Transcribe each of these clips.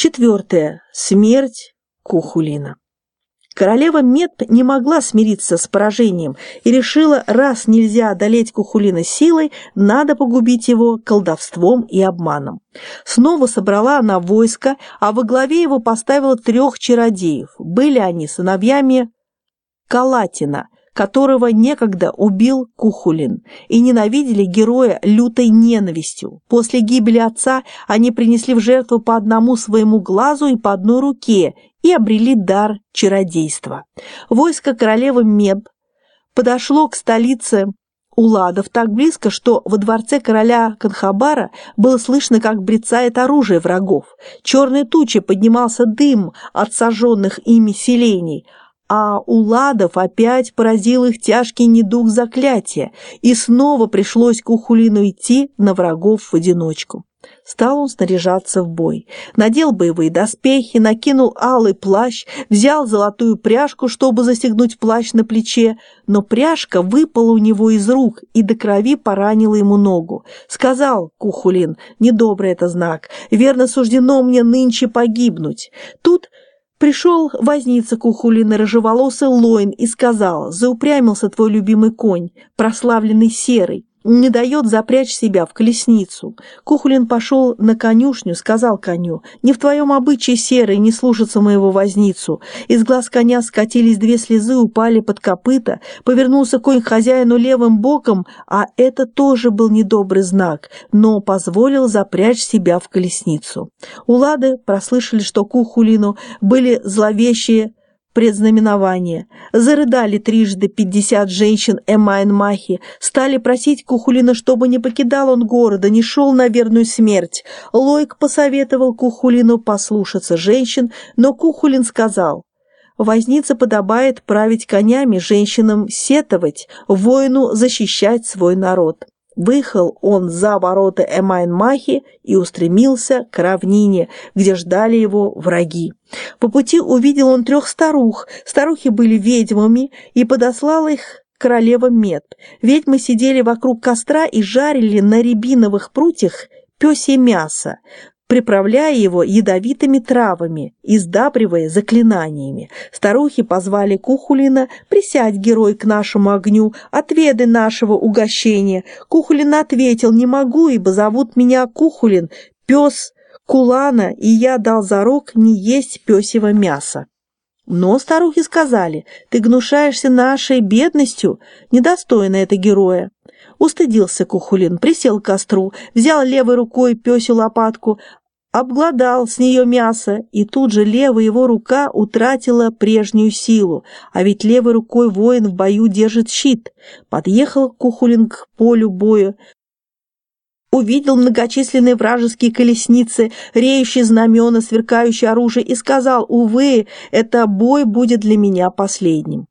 Четвертое. Смерть Кухулина. Королева Медп не могла смириться с поражением и решила, раз нельзя одолеть Кухулина силой, надо погубить его колдовством и обманом. Снова собрала она войско, а во главе его поставила трех чародеев. Были они сыновьями Калатина, которого некогда убил Кухулин, и ненавидели героя лютой ненавистью. После гибели отца они принесли в жертву по одному своему глазу и по одной руке и обрели дар чародейства. Войско королевы Меб подошло к столице Уладов так близко, что во дворце короля Канхабара было слышно, как брецает оружие врагов. Черной тучи поднимался дым от сожженных ими селений, а у ладов опять поразил их тяжкий недуг заклятия, и снова пришлось Кухулину идти на врагов в одиночку. Стал он снаряжаться в бой. Надел боевые доспехи, накинул алый плащ, взял золотую пряжку, чтобы застегнуть плащ на плече, но пряжка выпала у него из рук и до крови поранила ему ногу. Сказал Кухулин, недобрый это знак, верно суждено мне нынче погибнуть. Тут Пришел возница Кухулина рыжеволосый Лоин и сказал, заупрямился твой любимый конь, прославленный серый, не дает запрячь себя в колесницу. Кухулин пошел на конюшню, сказал коню, «Не в твоем обычае серый не слушаться моего возницу». Из глаз коня скатились две слезы, упали под копыта, повернулся конь к хозяину левым боком, а это тоже был недобрый знак, но позволил запрячь себя в колесницу. Улады прослышали, что Кухулину были зловещие предзнаменование. Зарыдали трижды пятьдесят женщин Эмайн-Махи, стали просить Кухулина, чтобы не покидал он города, не шел на верную смерть. Лойк посоветовал Кухулину послушаться женщин, но Кухулин сказал, Возница подобает править конями, женщинам сетовать, воину защищать свой народ. Выехал он за ворота Эмайн-Махи и устремился к равнине, где ждали его враги. По пути увидел он трех старух. Старухи были ведьмами и подослал их королева Мед. Ведьмы сидели вокруг костра и жарили на рябиновых прутьях пёсье мясо приправляя его ядовитыми травами и сдабривая заклинаниями. Старухи позвали Кухулина «Присядь, герой, к нашему огню, отведай нашего угощения». Кухулин ответил «Не могу, ибо зовут меня Кухулин, пес Кулана, и я дал зарок не есть пёсьего мяса». Но старухи сказали, ты гнушаешься нашей бедностью, недостойно это героя. Устыдился Кухулин, присел к костру, взял левой рукой пёсю лопатку, обглодал с нее мясо, и тут же левая его рука утратила прежнюю силу, а ведь левой рукой воин в бою держит щит. Подъехал Кухулин к полю боя, увидел многочисленные вражеские колесницы, реющие знамена, сверкающие оружие, и сказал, «Увы, это бой будет для меня последним».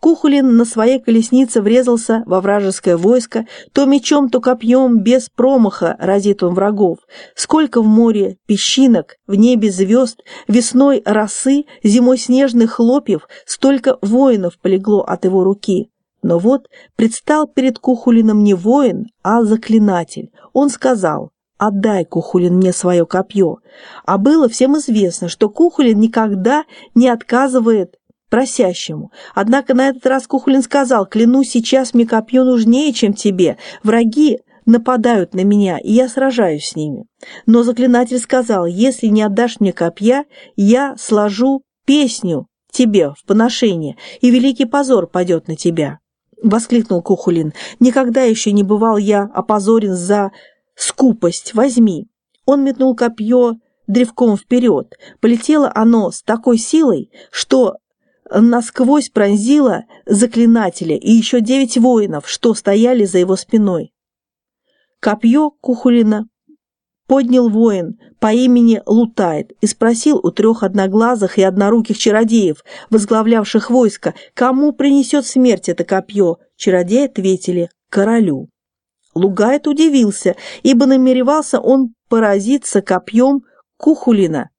Кухулин на своей колеснице врезался во вражеское войско, то мечом, то копьем, без промаха разит он врагов. Сколько в море песчинок, в небе звезд, весной росы, зимой снежных хлопьев, столько воинов полегло от его руки. Но вот предстал перед Кухулином не воин, а заклинатель. Он сказал, «Отдай, Кухулин, мне свое копье». А было всем известно, что Кухулин никогда не отказывает просящему. Однако на этот раз Кухулин сказал, «Клянусь, сейчас мне копье нужнее, чем тебе. Враги нападают на меня, и я сражаюсь с ними». Но заклинатель сказал, «Если не отдашь мне копья, я сложу песню тебе в поношение, и великий позор падет на тебя». Воскликнул Кухулин, «Никогда еще не бывал я опозорен за скупость. Возьми». Он метнул копье древком вперед. Полетело оно с такой силой, что насквозь пронзила заклинателя и еще девять воинов, что стояли за его спиной. Копье Кухулина поднял воин по имени Лутайт и спросил у трех одноглазых и одноруких чародеев, возглавлявших войско, кому принесет смерть это копье. Чародеи ответили «королю». Лугайт удивился, ибо намеревался он поразиться копьем Кухулина,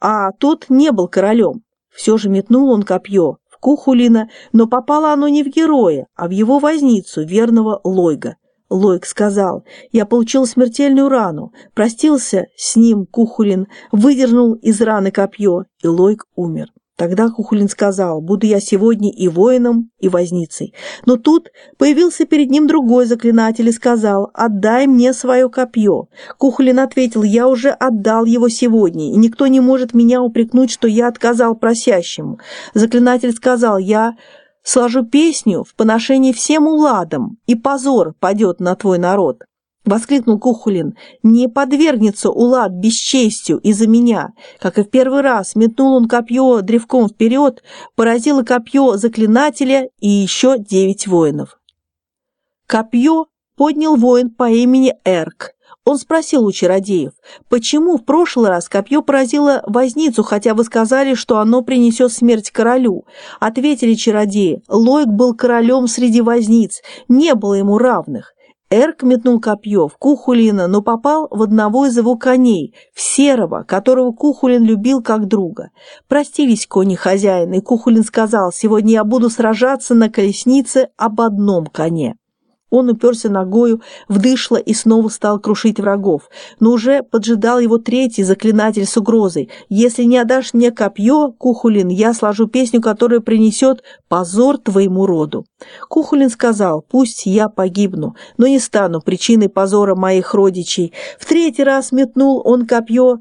а тот не был королем. Все же метнул он копье в Кухулина, но попало оно не в героя, а в его возницу, верного Лойга. Лойк сказал, я получил смертельную рану, простился с ним Кухулин, выдернул из раны копье, и Лойк умер. Тогда Кухулин сказал, буду я сегодня и воином, и возницей. Но тут появился перед ним другой заклинатель и сказал, отдай мне свое копье. Кухулин ответил, я уже отдал его сегодня, и никто не может меня упрекнуть, что я отказал просящему. Заклинатель сказал, я сложу песню в поношении всем уладам, и позор падет на твой народ. — воскликнул Кухулин. «Не подвергнется Улад бесчестью из-за меня!» Как и в первый раз, метнул он копье древком вперед, поразило копье заклинателя и еще девять воинов. Копье поднял воин по имени Эрк. Он спросил у чародеев, почему в прошлый раз копье поразило возницу, хотя вы сказали, что оно принесет смерть королю. Ответили чародеи, Лойк был королем среди возниц, не было ему равных. Эрк метнул копье в Кухулина, но попал в одного из его коней, в Серого, которого Кухулин любил как друга. Простились кони хозяина, и Кухулин сказал, «Сегодня я буду сражаться на колеснице об одном коне». Он уперся ногою в и снова стал крушить врагов, но уже поджидал его третий заклинатель с угрозой. «Если не отдашь мне копье, Кухулин, я сложу песню, которая принесет позор твоему роду». Кухулин сказал, «Пусть я погибну, но не стану причиной позора моих родичей». В третий раз метнул он копье,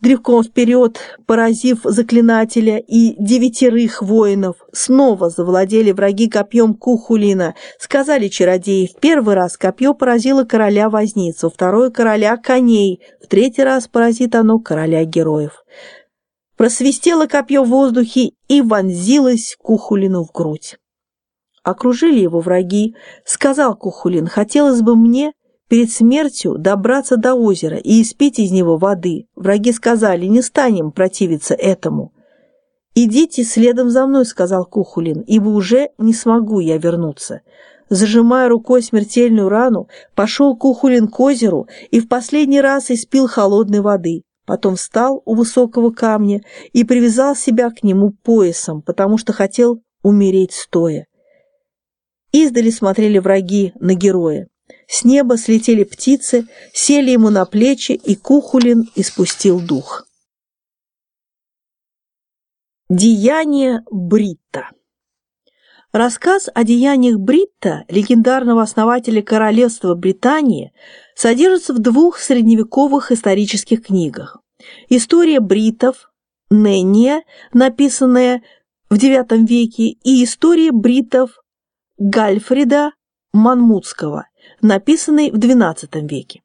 древком вперед, поразив заклинателя и девятерых воинов. Снова завладели враги копьем Кухулина. Сказали чародеи, в первый раз копье поразило короля возницу, второй короля коней, в третий раз поразит оно короля героев. Просвистело копье в воздухе и вонзилось Кухулину в грудь. Окружили его враги. Сказал Кухулин, хотелось бы мне перед смертью добраться до озера и испить из него воды. Враги сказали, не станем противиться этому. «Идите следом за мной», — сказал Кухулин, — «ибо уже не смогу я вернуться». Зажимая рукой смертельную рану, пошел Кухулин к озеру и в последний раз испил холодной воды. Потом встал у высокого камня и привязал себя к нему поясом, потому что хотел умереть стоя. Издали смотрели враги на героя. С неба слетели птицы, сели ему на плечи, и Кухулин испустил дух. Деяние Бритта Рассказ о деяниях Бритта, легендарного основателя королевства Британии, содержится в двух средневековых исторических книгах. История бриттов, Ненния, написанная в IX веке, и история бриттов Гальфрида Манмутского, написанный в XII веке.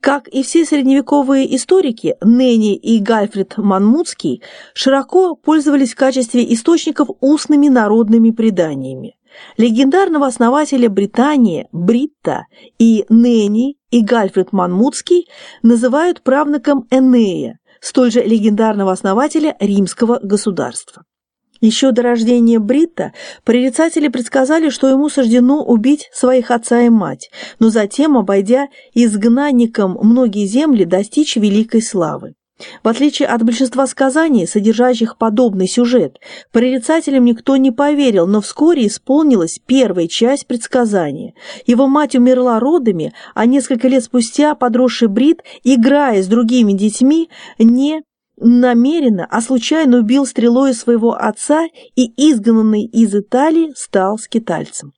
Как и все средневековые историки, Нени и Гальфрид Манмутский широко пользовались в качестве источников устными народными преданиями. Легендарного основателя Британии Бритта и Нени и Гальфрид Манмутский называют правнуком Энея, столь же легендарного основателя римского государства. Еще до рождения Бритта прорицатели предсказали, что ему суждено убить своих отца и мать, но затем, обойдя изгнанником многие земли, достичь великой славы. В отличие от большинства сказаний, содержащих подобный сюжет, прорицателям никто не поверил, но вскоре исполнилась первая часть предсказания. Его мать умерла родами, а несколько лет спустя подросший Брит, играя с другими детьми, не намеренно, а случайно убил стрелой своего отца и, изгнанный из Италии, стал скитальцем.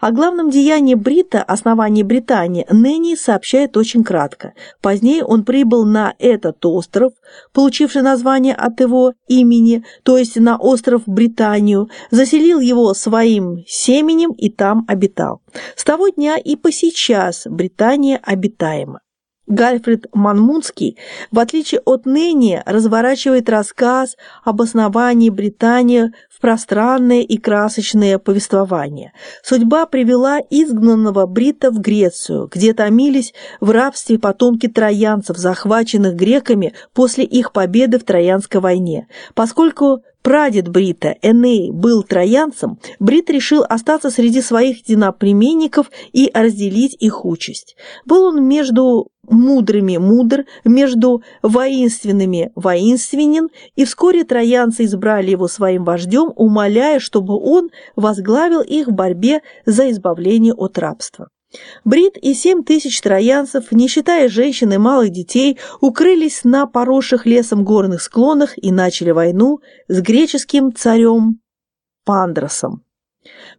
О главном деянии Брита, основании Британии, Нэнни сообщает очень кратко. Позднее он прибыл на этот остров, получивший название от его имени, то есть на остров Британию, заселил его своим семенем и там обитал. С того дня и по сейчас Британия обитаема. Гальфрид Манмунский, в отличие от Нэнни, разворачивает рассказ об основании Британии в пространное и красочное повествование. Судьба привела изгнанного Брита в Грецию, где томились в рабстве потомки троянцев, захваченных греками после их победы в Троянской войне. Поскольку прадед Брита, Эней, был троянцем, Брит решил остаться среди своих единоплеменников и разделить их участь. Был он между мудрыми мудр, между воинственными воинственен, и вскоре троянцы избрали его своим вождем, умоляя, чтобы он возглавил их в борьбе за избавление от рабства. Брит и семь тысяч троянцев, не считая женщин и малых детей, укрылись на поросших лесом горных склонах и начали войну с греческим царем Пандросом.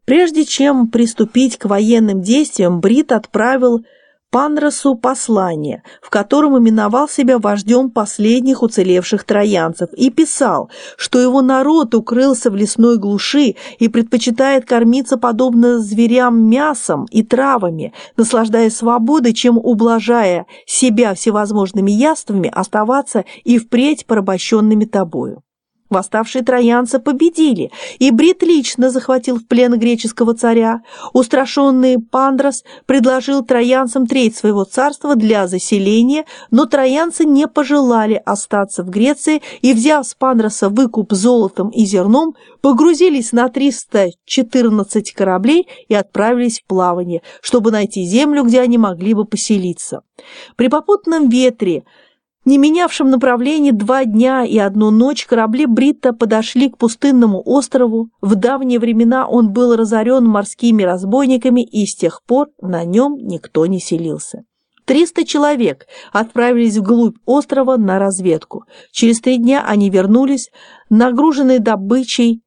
Прежде чем приступить к военным действиям, Брит отправил Панросу послание, в котором именовал себя вождем последних уцелевших троянцев и писал, что его народ укрылся в лесной глуши и предпочитает кормиться подобно зверям мясом и травами, наслаждаясь свободой, чем ублажая себя всевозможными яствами, оставаться и впредь порабощенными тобою. Восставшие троянцы победили, и Брит лично захватил в плен греческого царя. Устрашенный Пандрос предложил троянцам треть своего царства для заселения, но троянцы не пожелали остаться в Греции и, взяв с Пандроса выкуп золотом и зерном, погрузились на 314 кораблей и отправились в плавание, чтобы найти землю, где они могли бы поселиться. При попутном ветре не менявшем направлении два дня и одну ночь корабли Бритта подошли к пустынному острову. В давние времена он был разорен морскими разбойниками, и с тех пор на нем никто не селился. Триста человек отправились вглубь острова на разведку. Через три дня они вернулись, нагруженные добычей